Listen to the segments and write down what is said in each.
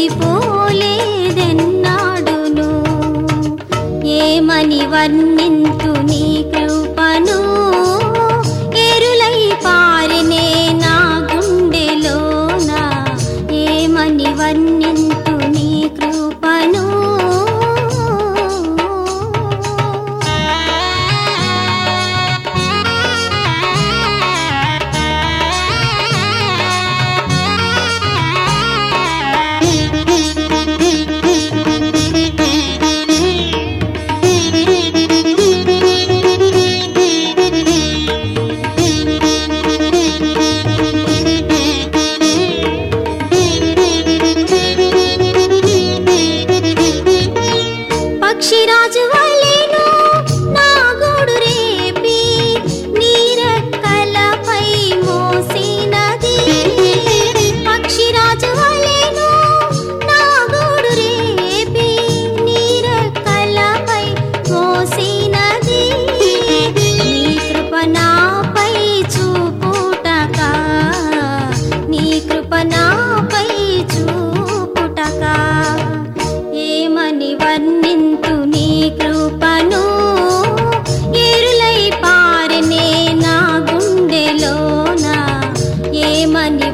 అలసిపోలేదెన్నాడును ఏమని వర్ణింతు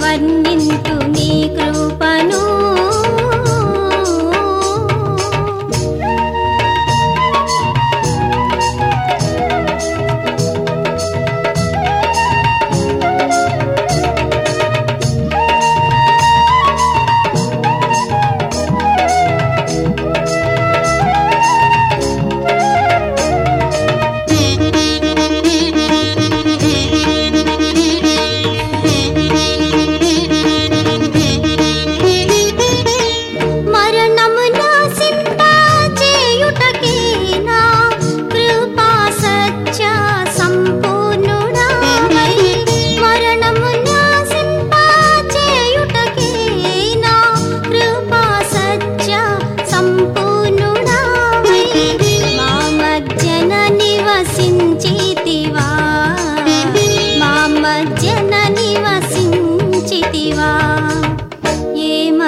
వర్ణింతు నీ కృప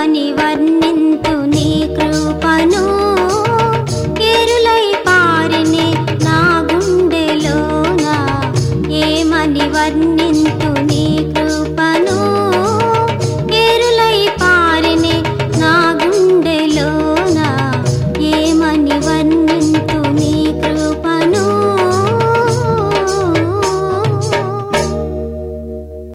కృపని వర్ణింతు నీ కృపను. ఎరులై పారినే నా గుండెలోన ఏమని వర్ణి